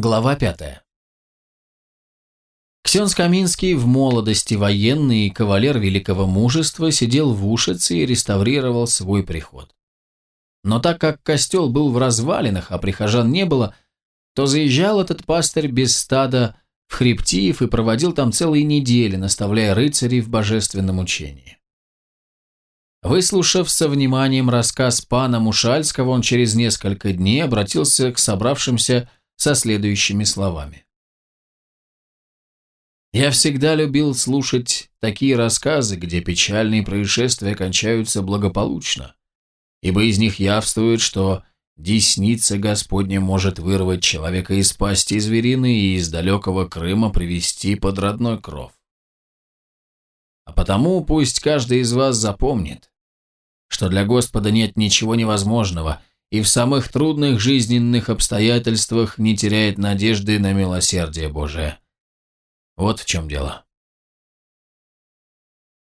Глава пятая. Ксенс Каминский в молодости военный и кавалер великого мужества сидел в Ушице и реставрировал свой приход. Но так как костел был в развалинах, а прихожан не было, то заезжал этот пастырь без стада в Хребтиев и проводил там целые недели, наставляя рыцарей в божественном учении. Выслушав со вниманием рассказ пана Мушальского, он через несколько дней обратился к собравшимся со следующими словами. «Я всегда любил слушать такие рассказы, где печальные происшествия кончаются благополучно, ибо из них явствует, что десница Господня может вырвать человека из пасти зверины и из далекого Крыма привести под родной кров. А потому пусть каждый из вас запомнит, что для Господа нет ничего невозможного, и в самых трудных жизненных обстоятельствах не теряет надежды на милосердие Божие. Вот в чем дело.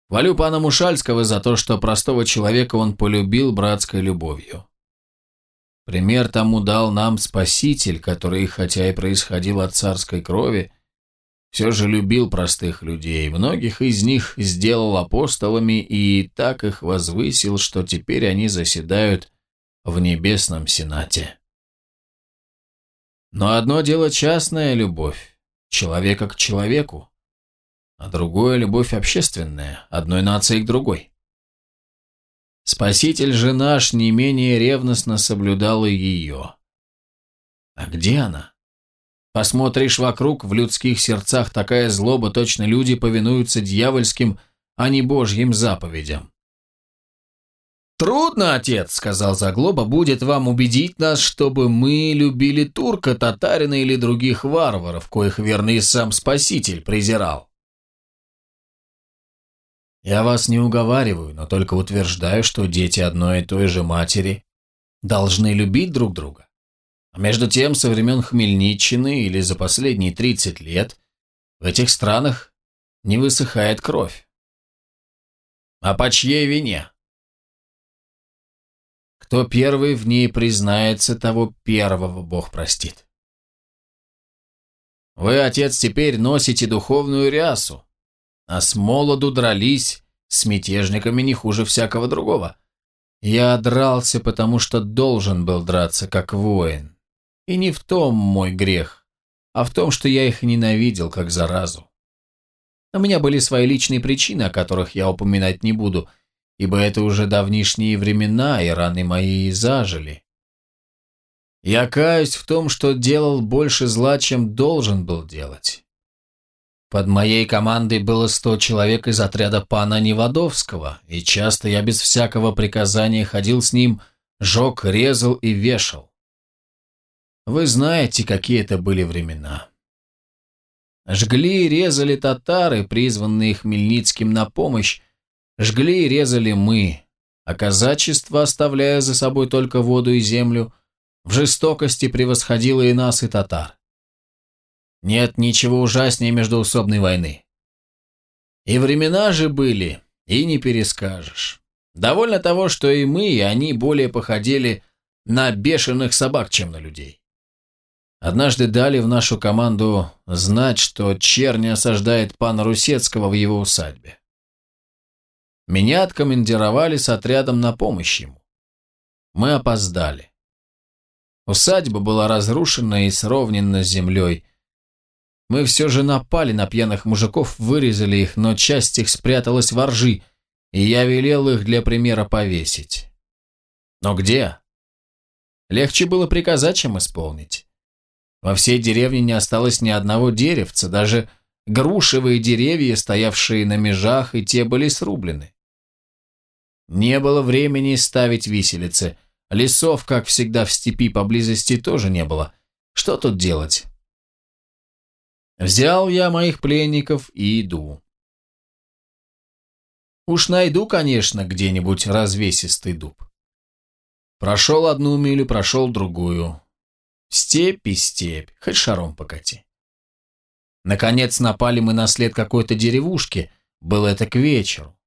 Хвалю пана Мушальского за то, что простого человека он полюбил братской любовью. Пример тому дал нам Спаситель, который, хотя и происходил от царской крови, все же любил простых людей, многих из них сделал апостолами и так их возвысил, что теперь они заседают в небесном сенате. Но одно дело частная любовь, человека к человеку, а другое – любовь общественная, одной нации к другой. Спаситель же наш не менее ревностно соблюдал и ее. А где она? Посмотришь вокруг, в людских сердцах такая злоба, точно люди повинуются дьявольским, а не божьим заповедям. «Трудно, отец», — сказал Заглоба, — «будет вам убедить нас, чтобы мы любили турка, татарина или других варваров, коих верный сам Спаситель презирал». Я вас не уговариваю, но только утверждаю, что дети одной и той же матери должны любить друг друга. А между тем, со времен Хмельниччины или за последние 30 лет в этих странах не высыхает кровь. А по чьей вине? Кто первый в ней признается, того первого Бог простит. Вы, отец, теперь носите духовную рясу, а с молоду дрались с мятежниками не хуже всякого другого. Я дрался, потому что должен был драться, как воин. И не в том мой грех, а в том, что я их ненавидел, как заразу. У меня были свои личные причины, о которых я упоминать не буду, ибо это уже давнишние времена, и раны мои зажили. Я каюсь в том, что делал больше зла, чем должен был делать. Под моей командой было сто человек из отряда пана Невадовского, и часто я без всякого приказания ходил с ним, жег, резал и вешал. Вы знаете, какие это были времена. Жгли и резали татары, призванные Хмельницким на помощь, Жгли и резали мы, а казачество, оставляя за собой только воду и землю, в жестокости превосходило и нас, и татар. Нет ничего ужаснее междоусобной войны. И времена же были, и не перескажешь. Довольно того, что и мы, и они более походили на бешеных собак, чем на людей. Однажды дали в нашу команду знать, что черни осаждает пана Русецкого в его усадьбе. Меня откомандировали с отрядом на помощь ему. Мы опоздали. Усадьба была разрушена и сровнена с землей. Мы все же напали на пьяных мужиков, вырезали их, но часть их спряталась во ржи, и я велел их для примера повесить. Но где? Легче было приказать, чем исполнить. Во всей деревне не осталось ни одного деревца, даже грушевые деревья, стоявшие на межах, и те были срублены. Не было времени ставить виселицы. Лесов, как всегда, в степи поблизости тоже не было. Что тут делать? Взял я моих пленников и иду. Уж найду, конечно, где-нибудь развесистый дуб. Прошел одну милю, прошел другую. Степь и степь, хоть шаром покати. Наконец напали мы на след какой-то деревушки, было это к вечеру.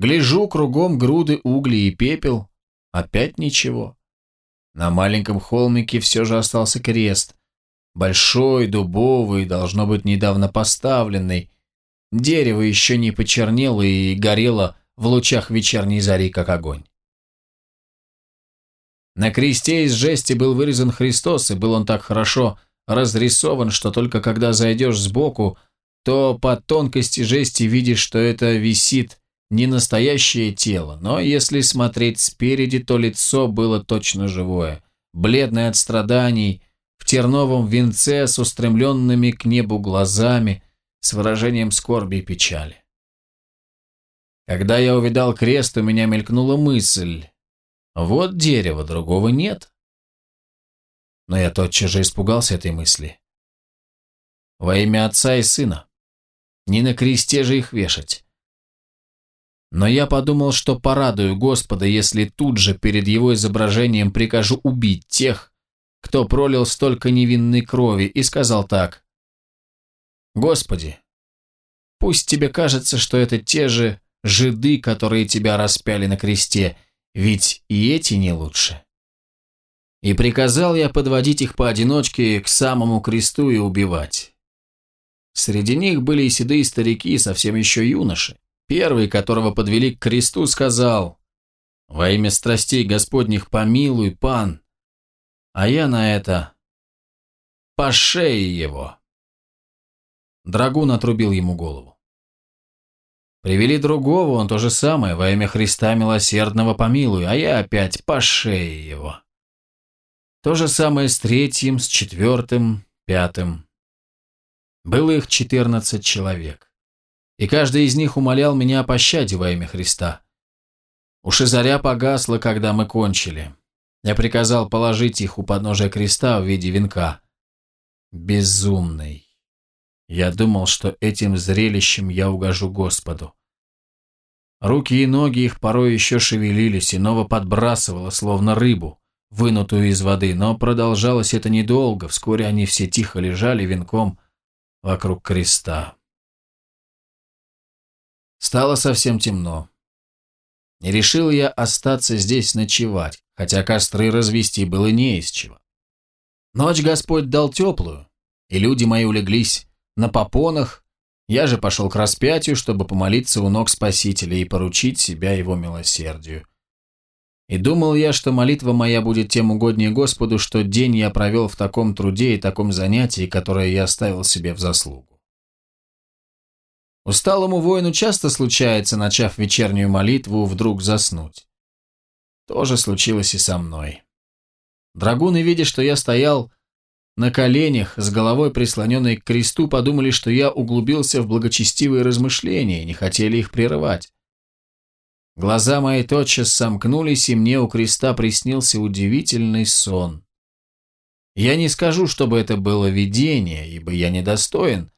Гляжу кругом груды угли и пепел. Опять ничего. На маленьком холмике все же остался крест. Большой, дубовый, должно быть, недавно поставленный. Дерево еще не почернело и горело в лучах вечерней зари, как огонь. На кресте из жести был вырезан Христос, и был он так хорошо разрисован, что только когда зайдешь сбоку, то по тонкости жести видишь, что это висит не настоящее тело, но если смотреть спереди, то лицо было точно живое, бледное от страданий, в терновом венце с устремленными к небу глазами, с выражением скорби и печали. Когда я увидал крест, у меня мелькнула мысль, вот дерево, другого нет. Но я тотчас же испугался этой мысли. Во имя отца и сына. Не на кресте же их вешать. Но я подумал, что порадую Господа, если тут же перед его изображением прикажу убить тех, кто пролил столько невинной крови, и сказал так. «Господи, пусть тебе кажется, что это те же жиды, которые тебя распяли на кресте, ведь и эти не лучше». И приказал я подводить их поодиночке к самому кресту и убивать. Среди них были и седые старики, совсем еще юноши. Первый, которого подвели к кресту, сказал, «Во имя страстей Господних помилуй, пан!» А я на это «По шее его!» Драгун отрубил ему голову. Привели другого, он то же самое, во имя Христа милосердного помилуй, а я опять по шее его. То же самое с третьим, с четвертым, пятым. Было их четырнадцать человек. И каждый из них умолял меня о пощаде во имя Христа. Уж и заря погасла, когда мы кончили. Я приказал положить их у подножия креста в виде венка. Безумный. Я думал, что этим зрелищем я угожу Господу. Руки и ноги их порой еще шевелились, иного подбрасывало, словно рыбу, вынутую из воды, но продолжалось это недолго, вскоре они все тихо лежали венком вокруг креста. Стало совсем темно. Не решил я остаться здесь ночевать, хотя костры развести было не из чего. Ночь Господь дал теплую, и люди мои улеглись на попонах, я же пошел к распятию, чтобы помолиться у ног Спасителя и поручить себя его милосердию. И думал я, что молитва моя будет тем угоднее Господу, что день я провел в таком труде и таком занятии, которое я оставил себе в заслугу. Усталому воину часто случается, начав вечернюю молитву, вдруг заснуть. То же случилось и со мной. Драгуны, видя, что я стоял на коленях, с головой прислоненной к кресту, подумали, что я углубился в благочестивые размышления и не хотели их прерывать. Глаза мои тотчас сомкнулись, и мне у креста приснился удивительный сон. Я не скажу, чтобы это было видение, ибо я недостоин,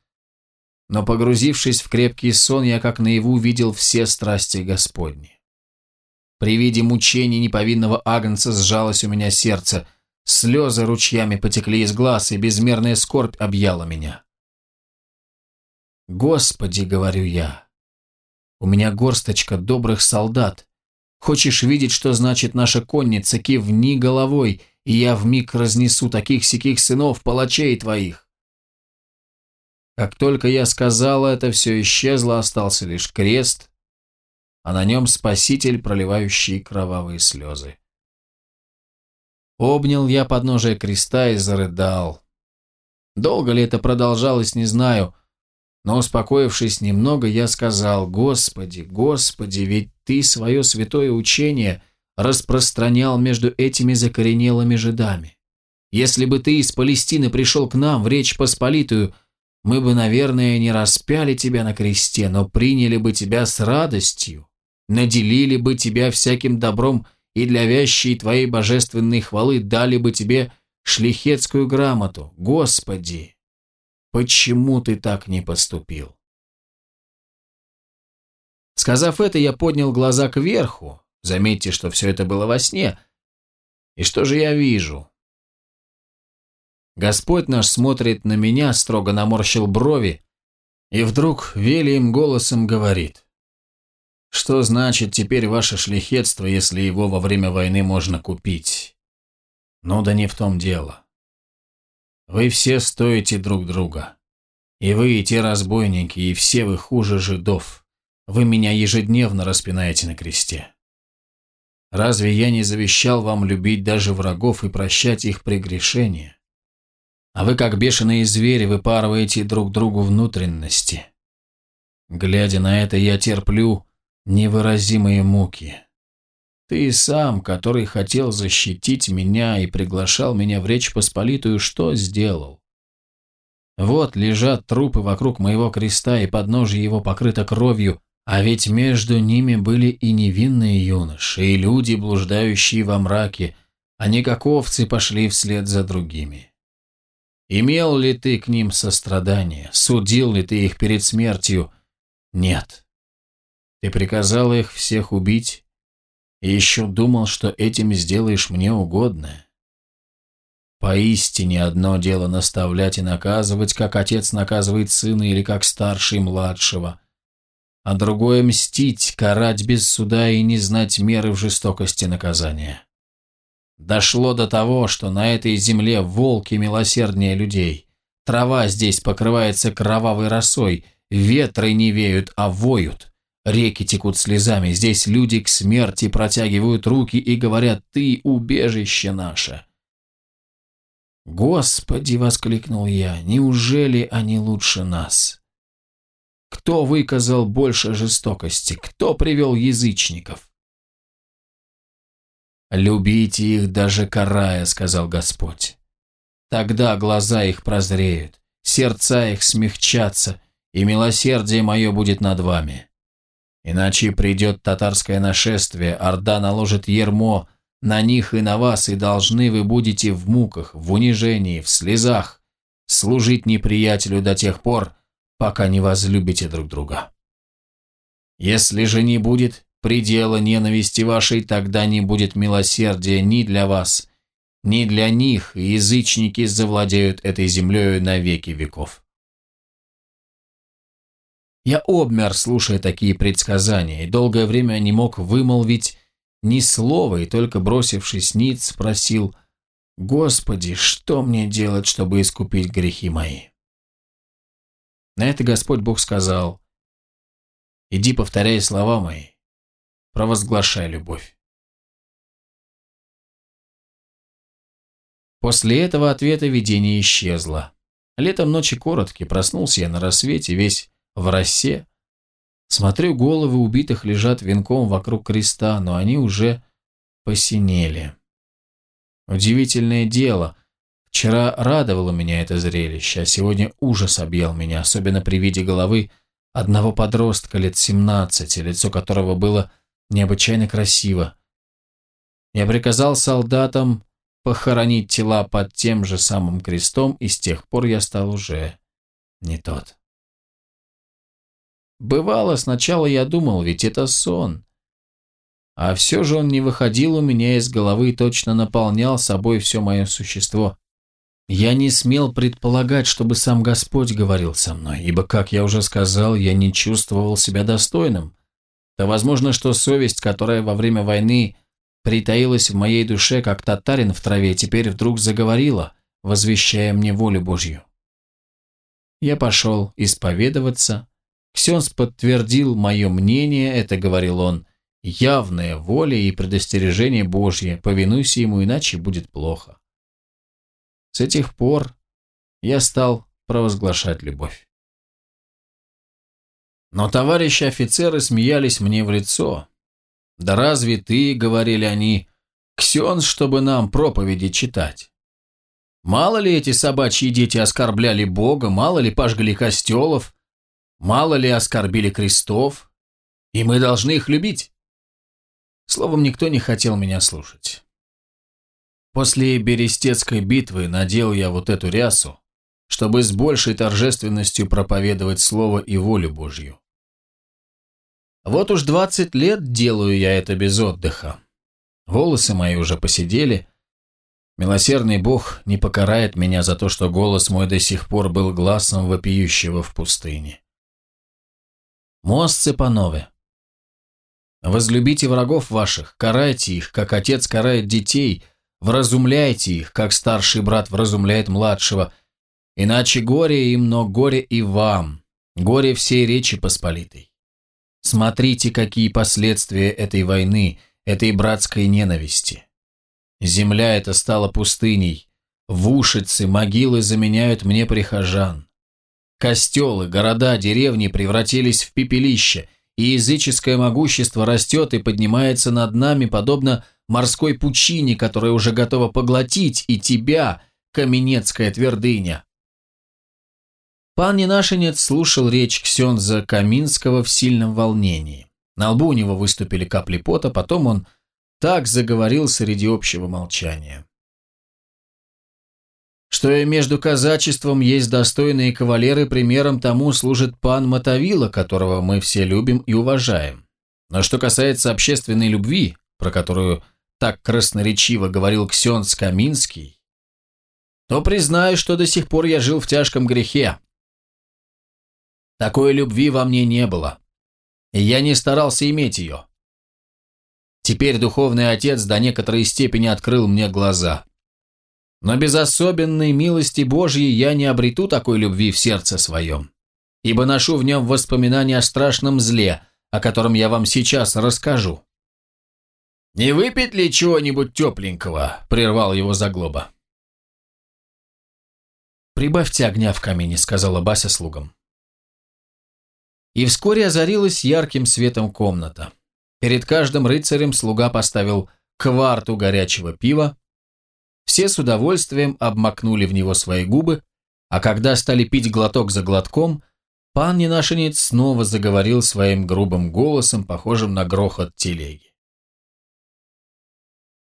но, погрузившись в крепкий сон, я как наяву видел все страсти Господни. При виде мучений неповинного агнца сжалось у меня сердце, слезы ручьями потекли из глаз, и безмерная скорбь объяла меня. «Господи», — говорю я, у меня горсточка добрых солдат. Хочешь видеть, что значит наша конница, кивни головой, и я вмиг разнесу таких-сяких сынов, палачей твоих. Как только я сказала это, все исчезло, остался лишь крест, а на нем спаситель, проливающий кровавые слезы. Обнял я подножие креста и зарыдал. Долго ли это продолжалось, не знаю, но, успокоившись немного, я сказал, «Господи, Господи, ведь Ты свое святое учение распространял между этими закоренелыми жидами. Если бы Ты из Палестины пришел к нам в Речь Посполитую, мы бы, наверное, не распяли Тебя на кресте, но приняли бы Тебя с радостью, наделили бы Тебя всяким добром и для вящей Твоей божественной хвалы дали бы Тебе шлихетскую грамоту. Господи, Почему ты так не поступил? Сказав это, я поднял глаза кверху. Заметьте, что все это было во сне. И что же я вижу? Господь наш смотрит на меня, строго наморщил брови, и вдруг велием голосом говорит. Что значит теперь ваше шляхетство, если его во время войны можно купить? Ну да не в том дело. Вы все стоите друг друга. И вы, и те разбойники, и все вы хуже жидов. Вы меня ежедневно распинаете на кресте. Разве я не завещал вам любить даже врагов и прощать их прегрешения? А вы, как бешеные звери, выпарываете друг другу внутренности. Глядя на это, я терплю невыразимые муки. Ты сам, который хотел защитить меня и приглашал меня в Речь Посполитую, что сделал? Вот лежат трупы вокруг моего креста, и подножие его покрыто кровью, а ведь между ними были и невинные юноши, и люди, блуждающие во мраке, а не как овцы пошли вслед за другими. Имел ли ты к ним сострадание? Судил ли ты их перед смертью? Нет. Ты приказал их всех убить, и еще думал, что этим сделаешь мне угодное. Поистине одно дело наставлять и наказывать, как отец наказывает сына или как старший младшего, а другое мстить, карать без суда и не знать меры в жестокости наказания. Дошло до того, что на этой земле волки милосерднее людей. Трава здесь покрывается кровавой росой, ветры не веют, а воют. Реки текут слезами, здесь люди к смерти протягивают руки и говорят «Ты убежище наше». «Господи!» — воскликнул я. «Неужели они лучше нас?» Кто выказал больше жестокости? Кто привел язычников? «Любите их даже карая», — сказал Господь. «Тогда глаза их прозреют, сердца их смягчатся, и милосердие мое будет над вами. Иначе придет татарское нашествие, Орда наложит ермо, на них и на вас, и должны вы будете в муках, в унижении, в слезах, служить неприятелю до тех пор, пока не возлюбите друг друга. Если же не будет предела ненависти вашей, тогда не будет милосердия ни для вас, ни для них, и язычники завладеют этой землею на веки веков. Я обмер, слушая такие предсказания, и долгое время не мог вымолвить ни слова, и только бросившись ниц, спросил, «Господи, что мне делать, чтобы искупить грехи мои?» На это Господь Бог сказал, «Иди, повторяй слова мои, провозглашай любовь». После этого ответа видение исчезло. Летом ночи короткие, проснулся я на рассвете, весь в росе, Смотрю, головы убитых лежат венком вокруг креста, но они уже посинели. Удивительное дело. Вчера радовало меня это зрелище, а сегодня ужас объял меня, особенно при виде головы одного подростка лет 17, лицо которого было необычайно красиво. Я приказал солдатам похоронить тела под тем же самым крестом, и с тех пор я стал уже не тот. Бывало, сначала я думал, ведь это сон. А все же он не выходил у меня из головы и точно наполнял собой все мое существо. Я не смел предполагать, чтобы сам Господь говорил со мной, ибо, как я уже сказал, я не чувствовал себя достойным. То возможно, что совесть, которая во время войны притаилась в моей душе, как татарин в траве, теперь вдруг заговорила, возвещая мне волю Божью. Я пошел исповедоваться, Ксенс подтвердил мое мнение, это говорил он, явная воля и предостережение Божье, повинуйся ему, иначе будет плохо. С этих пор я стал провозглашать любовь. Но товарищи офицеры смеялись мне в лицо. «Да разве ты, — говорили они, — Ксенс, чтобы нам проповеди читать? Мало ли эти собачьи дети оскорбляли Бога, мало ли пожгли костелов, Мало ли оскорбили крестов, и мы должны их любить. Словом, никто не хотел меня слушать. После Берестецкой битвы надел я вот эту рясу, чтобы с большей торжественностью проповедовать Слово и волю Божью. Вот уж двадцать лет делаю я это без отдыха. Волосы мои уже посидели. Милосердный Бог не покарает меня за то, что голос мой до сих пор был гласом вопиющего в пустыне. Мостцы панове. Возлюбите врагов ваших, карайте их, как отец карает детей, вразумляйте их, как старший брат вразумляет младшего, Иначе горе им, но горе и вам, горе всей Речи Посполитой. Смотрите, какие последствия этой войны, этой братской ненависти. Земля эта стала пустыней, в ушицы, могилы заменяют мне прихожан. Костелы, города, деревни превратились в пепелище, и языческое могущество растет и поднимается над нами, подобно морской пучине, которая уже готова поглотить и тебя, каменецкая твердыня. Пан Ненашенец слушал речь Ксенза Каминского в сильном волнении. На лбу у него выступили капли пота, потом он так заговорил среди общего молчания. Что и между казачеством есть достойные кавалеры, примером тому служит пан Мотовила, которого мы все любим и уважаем. Но что касается общественной любви, про которую так красноречиво говорил Ксенц Каминский, то признаю, что до сих пор я жил в тяжком грехе. Такой любви во мне не было, я не старался иметь ее. Теперь духовный отец до некоторой степени открыл мне глаза. Но без особенной милости Божьей я не обрету такой любви в сердце своем, ибо ношу в нем воспоминания о страшном зле, о котором я вам сейчас расскажу. «Не выпить ли чего-нибудь тепленького?» – прервал его заглоба. «Прибавьте огня в камине», – сказала Бася слугам. И вскоре озарилась ярким светом комната. Перед каждым рыцарем слуга поставил кварту горячего пива. Все с удовольствием обмакнули в него свои губы, а когда стали пить глоток за глотком, пан Ненашенец снова заговорил своим грубым голосом, похожим на грохот телеги.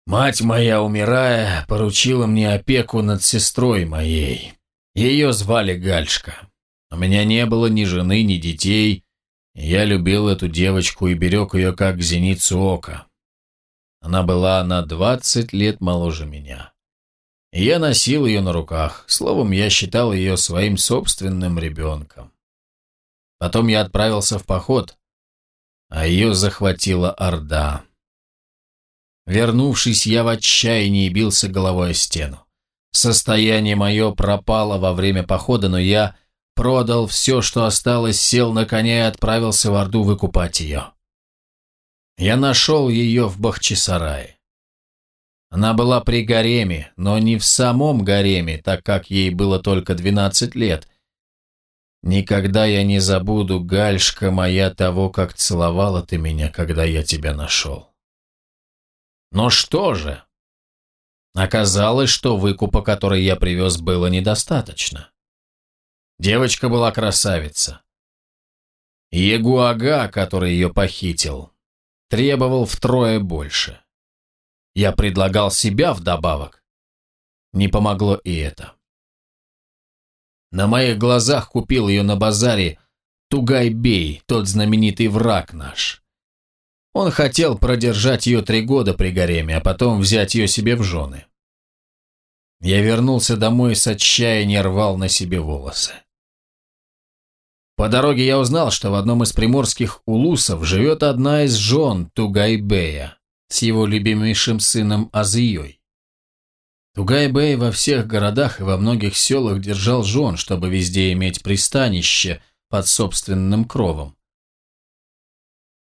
«Мать моя, умирая, поручила мне опеку над сестрой моей. Ее звали Гальшка. У меня не было ни жены, ни детей. Я любил эту девочку и берег ее как зеницу ока. Она была на двадцать лет моложе меня. Я носил ее на руках. Словом, я считал ее своим собственным ребенком. Потом я отправился в поход, а ее захватила Орда. Вернувшись, я в отчаянии бился головой о стену. Состояние мое пропало во время похода, но я продал все, что осталось, сел на коня и отправился в Орду выкупать ее. Я нашел ее в Бахчисарае. Она была при гареме, но не в самом гареме, так как ей было только 12 лет. Никогда я не забуду, Гальшка моя, того, как целовала ты меня, когда я тебя нашел. Но что же? Оказалось, что выкупа, который я привез, было недостаточно. Девочка была красавица. Ягуага, который ее похитил, требовал втрое больше. Я предлагал себя вдобавок. Не помогло и это. На моих глазах купил ее на базаре Тугай-бей, тот знаменитый враг наш. Он хотел продержать ее три года при гареме, а потом взять ее себе в жены. Я вернулся домой и с отчаяния рвал на себе волосы. По дороге я узнал, что в одном из приморских улусов живет одна из жен Тугайбея с его любимейшим сыном Азией. Тугайбей во всех городах и во многих селах держал жен, чтобы везде иметь пристанище под собственным кровом.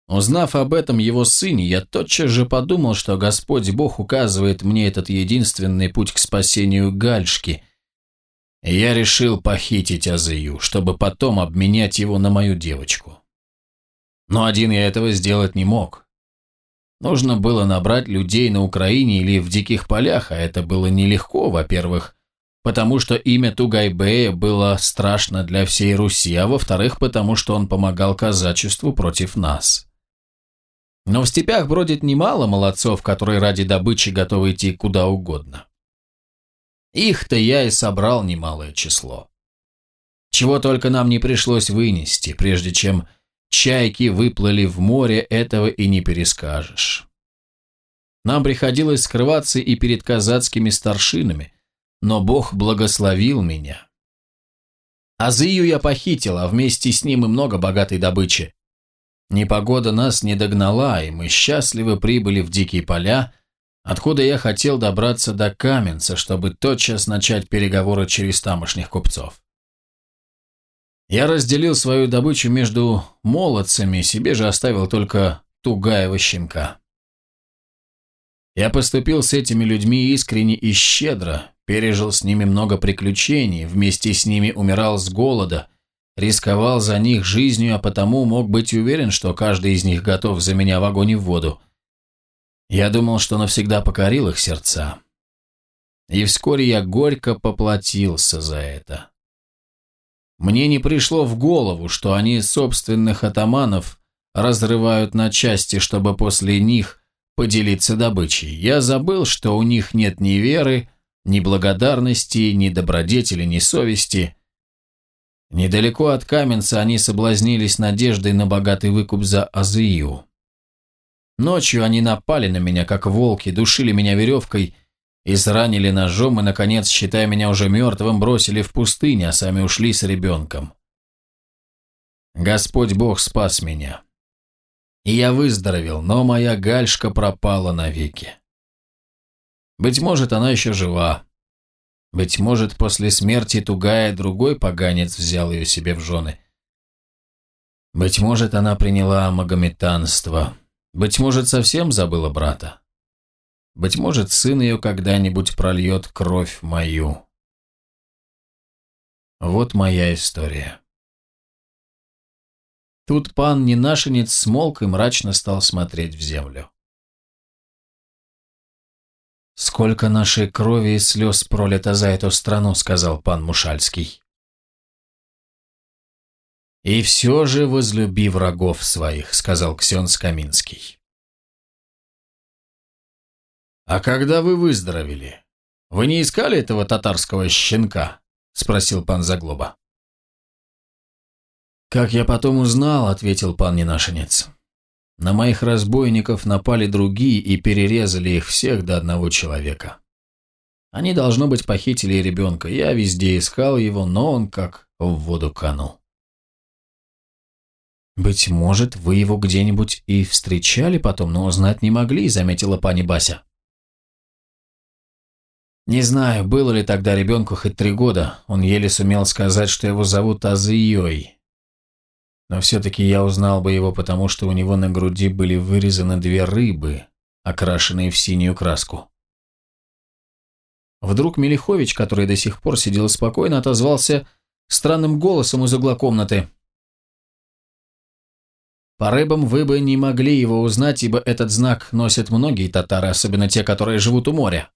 Узнав об этом его сыне, я тотчас же подумал, что Господь Бог указывает мне этот единственный путь к спасению Гальшки – я решил похитить Азию, чтобы потом обменять его на мою девочку. Но один я этого сделать не мог. Нужно было набрать людей на Украине или в диких полях, а это было нелегко, во-первых, потому что имя Тугайбея было страшно для всей Руси, а во-вторых, потому что он помогал казачеству против нас. Но в степях бродит немало молодцов, которые ради добычи готовы идти куда угодно. Их-то я и собрал немалое число. Чего только нам не пришлось вынести, прежде чем чайки выплыли в море, этого и не перескажешь. Нам приходилось скрываться и перед казацкими старшинами, но Бог благословил меня. Азию я похитил, а вместе с ним и много богатой добычи. Непогода нас не догнала, и мы счастливо прибыли в дикие поля, откуда я хотел добраться до Каменца, чтобы тотчас начать переговоры через тамошних купцов. Я разделил свою добычу между молодцами, себе же оставил только тугаева щенка. Я поступил с этими людьми искренне и щедро, пережил с ними много приключений, вместе с ними умирал с голода, рисковал за них жизнью, а потому мог быть уверен, что каждый из них готов за меня в огонь и в воду. Я думал, что навсегда покорил их сердца. И вскоре я горько поплатился за это. Мне не пришло в голову, что они собственных атаманов разрывают на части, чтобы после них поделиться добычей. Я забыл, что у них нет ни веры, ни благодарности, ни добродетели, ни совести. Недалеко от Каменца они соблазнились надеждой на богатый выкуп за Азию. Ночью они напали на меня, как волки, душили меня веревкой, изранили ножом и, наконец, считая меня уже мертвым, бросили в пустыню, а сами ушли с ребенком. Господь Бог спас меня. И я выздоровел, но моя гальшка пропала навеки. Быть может, она еще жива. Быть может, после смерти Тугая другой поганец взял ее себе в жены. Быть может, она приняла магометанство. Быть может, совсем забыла брата. Быть может, сын ее когда-нибудь прольет кровь мою. Вот моя история. Тут пан Ненашенец смолк и мрачно стал смотреть в землю. «Сколько нашей крови и слез пролито за эту страну», — сказал пан Мушальский. «И все же возлюби врагов своих», — сказал Ксен Скаминский. «А когда вы выздоровели, вы не искали этого татарского щенка?» — спросил пан Заглоба. «Как я потом узнал», — ответил пан Ненашенец. «На моих разбойников напали другие и перерезали их всех до одного человека. Они, должно быть, похитили ребенка. Я везде искал его, но он как в воду канул». «Быть может, вы его где-нибудь и встречали потом, но узнать не могли», — заметила пани Бася. Не знаю, было ли тогда ребенку хоть три года, он еле сумел сказать, что его зовут Азыей. Но все-таки я узнал бы его, потому что у него на груди были вырезаны две рыбы, окрашенные в синюю краску. Вдруг Мелихович, который до сих пор сидел спокойно, отозвался странным голосом из угла комнаты. По рыбам вы бы не могли его узнать, ибо этот знак носят многие татары, особенно те, которые живут у моря.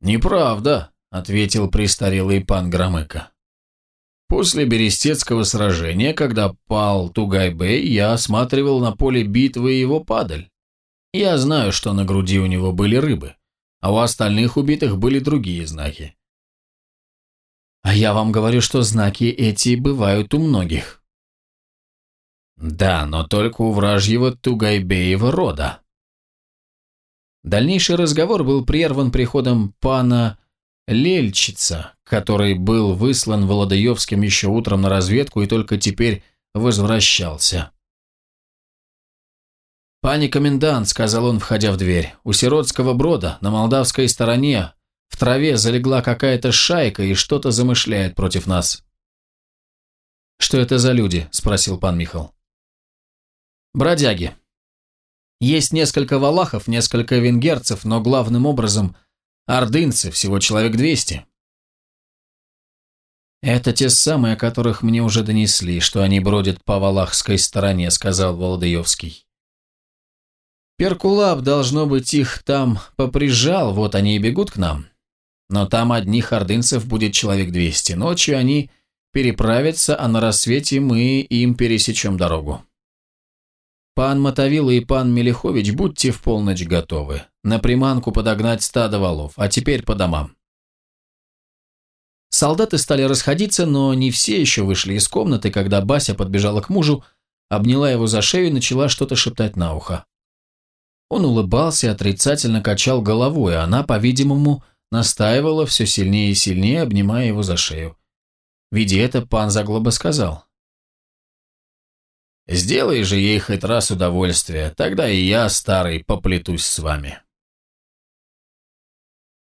«Неправда», — ответил престарелый пан Громыко. «После Берестецкого сражения, когда пал Тугай-бей, я осматривал на поле битвы его падаль. Я знаю, что на груди у него были рыбы, а у остальных убитых были другие знаки. А я вам говорю, что знаки эти бывают у многих. Да, но только у вражьего Тугайбеева рода. Дальнейший разговор был прерван приходом пана Лельчица, который был выслан Володаевским еще утром на разведку и только теперь возвращался. «Пани комендант», — сказал он, входя в дверь, — «у сиротского брода на молдавской стороне в траве залегла какая-то шайка и что-то замышляет против нас». «Что это за люди?» — спросил пан Михал. Бродяги. Есть несколько валахов, несколько венгерцев, но главным образом ордынцы, всего человек двести. «Это те самые, о которых мне уже донесли, что они бродят по валахской стороне», — сказал Володаевский. «Перкулап, должно быть, их там поприжал, вот они и бегут к нам. Но там одних ордынцев будет человек двести. Ночью они переправятся, а на рассвете мы им пересечем дорогу». Пан Мотовила и пан Мелихович, будьте в полночь готовы. На приманку подогнать стадо валов, а теперь по домам. Солдаты стали расходиться, но не все еще вышли из комнаты, когда Бася подбежала к мужу, обняла его за шею и начала что-то шептать на ухо. Он улыбался и отрицательно качал головой, а она, по-видимому, настаивала все сильнее и сильнее, обнимая его за шею. Видя это, пан Заглоба сказал. Сделай же ей хоть раз удовольствие, тогда и я, старый, поплетусь с вами.